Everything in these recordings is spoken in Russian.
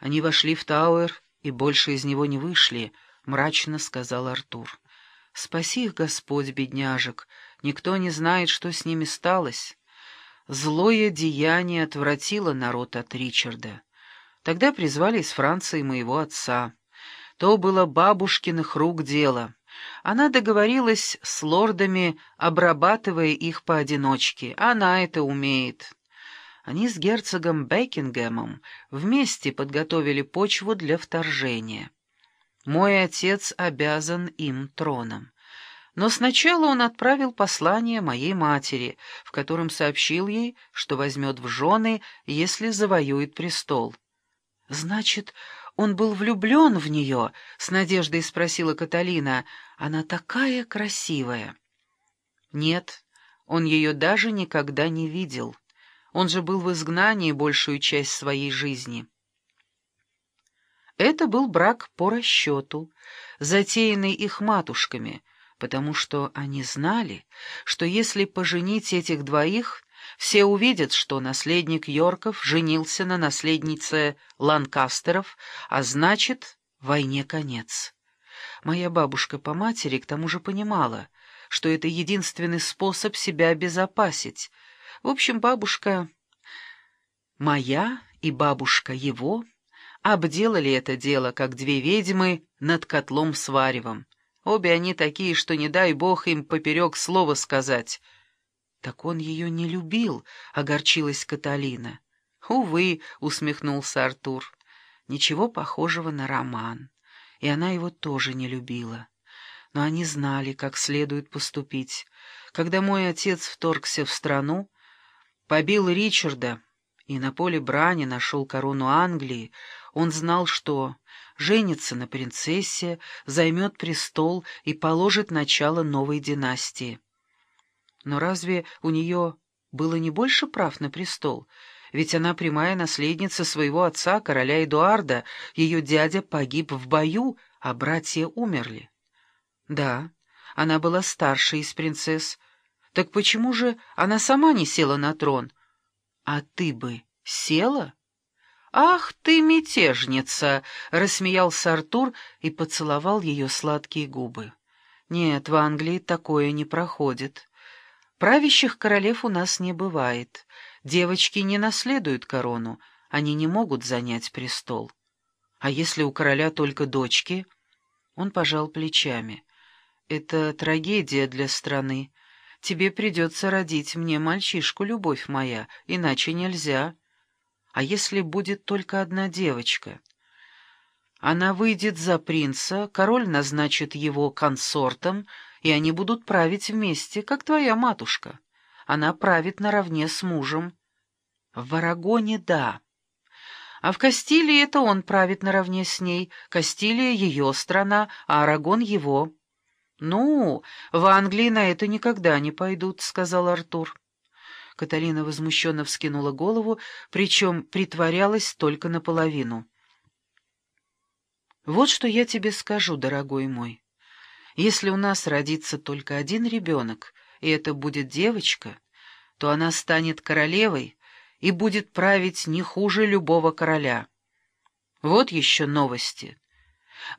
Они вошли в Тауэр и больше из него не вышли, — мрачно сказал Артур. Спаси их, Господь, бедняжек, никто не знает, что с ними сталось. Злое деяние отвратило народ от Ричарда. Тогда призвали из Франции моего отца. То было бабушкиных рук дело. Она договорилась с лордами, обрабатывая их поодиночке. Она это умеет. Они с герцогом Бекингемом вместе подготовили почву для вторжения. Мой отец обязан им троном. Но сначала он отправил послание моей матери, в котором сообщил ей, что возьмет в жены, если завоюет престол. «Значит, он был влюблен в нее?» — с надеждой спросила Каталина. «Она такая красивая». «Нет, он ее даже никогда не видел. Он же был в изгнании большую часть своей жизни». Это был брак по расчету, затеянный их матушками, потому что они знали, что если поженить этих двоих, все увидят, что наследник Йорков женился на наследнице Ланкастеров, а значит, войне конец. Моя бабушка по матери к тому же понимала, что это единственный способ себя обезопасить. В общем, бабушка моя и бабушка его обделали это дело, как две ведьмы над котлом с варевом. Обе они такие, что не дай бог им поперек слова сказать. «Так он ее не любил», — огорчилась Каталина. «Увы», — усмехнулся Артур, — «ничего похожего на роман. И она его тоже не любила. Но они знали, как следует поступить. Когда мой отец вторгся в страну, побил Ричарда и на поле брани нашел корону Англии, он знал, что женится на принцессе, займет престол и положит начало новой династии. Но разве у нее было не больше прав на престол? Ведь она прямая наследница своего отца, короля Эдуарда, ее дядя погиб в бою, а братья умерли. Да, она была старшей из принцесс. Так почему же она сама не села на трон? А ты бы села? «Ах ты, мятежница!» — рассмеялся Артур и поцеловал ее сладкие губы. «Нет, в Англии такое не проходит. Правящих королев у нас не бывает. Девочки не наследуют корону, они не могут занять престол. А если у короля только дочки?» Он пожал плечами. «Это трагедия для страны. Тебе придется родить мне мальчишку, любовь моя, иначе нельзя». А если будет только одна девочка? Она выйдет за принца, король назначит его консортом, и они будут править вместе, как твоя матушка. Она правит наравне с мужем. В Арагоне — да. А в Кастилии это он правит наравне с ней. Кастилия — ее страна, а Арагон — его. «Ну, в Англии на это никогда не пойдут», — сказал Артур. Каталина возмущенно вскинула голову, причем притворялась только наполовину. «Вот что я тебе скажу, дорогой мой. Если у нас родится только один ребенок, и это будет девочка, то она станет королевой и будет править не хуже любого короля. Вот еще новости.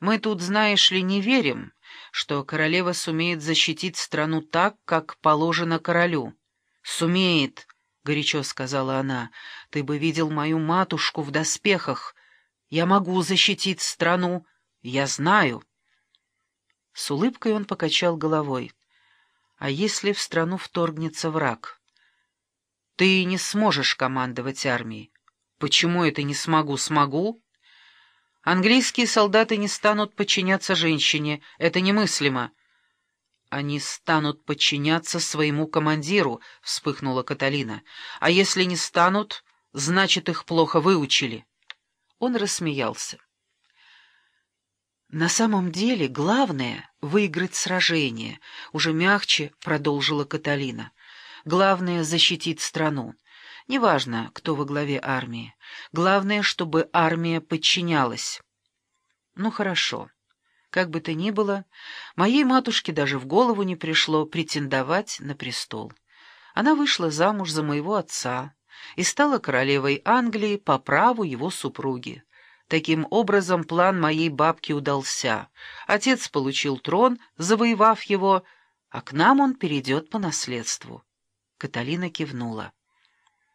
Мы тут, знаешь ли, не верим, что королева сумеет защитить страну так, как положено королю». «Сумеет», — горячо сказала она, — «ты бы видел мою матушку в доспехах. Я могу защитить страну, я знаю». С улыбкой он покачал головой. «А если в страну вторгнется враг?» «Ты не сможешь командовать армией». «Почему это не смогу? Смогу?» «Английские солдаты не станут подчиняться женщине. Это немыслимо». «Они станут подчиняться своему командиру», — вспыхнула Каталина. «А если не станут, значит, их плохо выучили». Он рассмеялся. «На самом деле главное — выиграть сражение», — уже мягче продолжила Каталина. «Главное — защитить страну. Неважно, кто во главе армии. Главное, чтобы армия подчинялась». «Ну, хорошо». Как бы то ни было, моей матушке даже в голову не пришло претендовать на престол. Она вышла замуж за моего отца и стала королевой Англии по праву его супруги. Таким образом, план моей бабки удался. Отец получил трон, завоевав его, а к нам он перейдет по наследству. Каталина кивнула.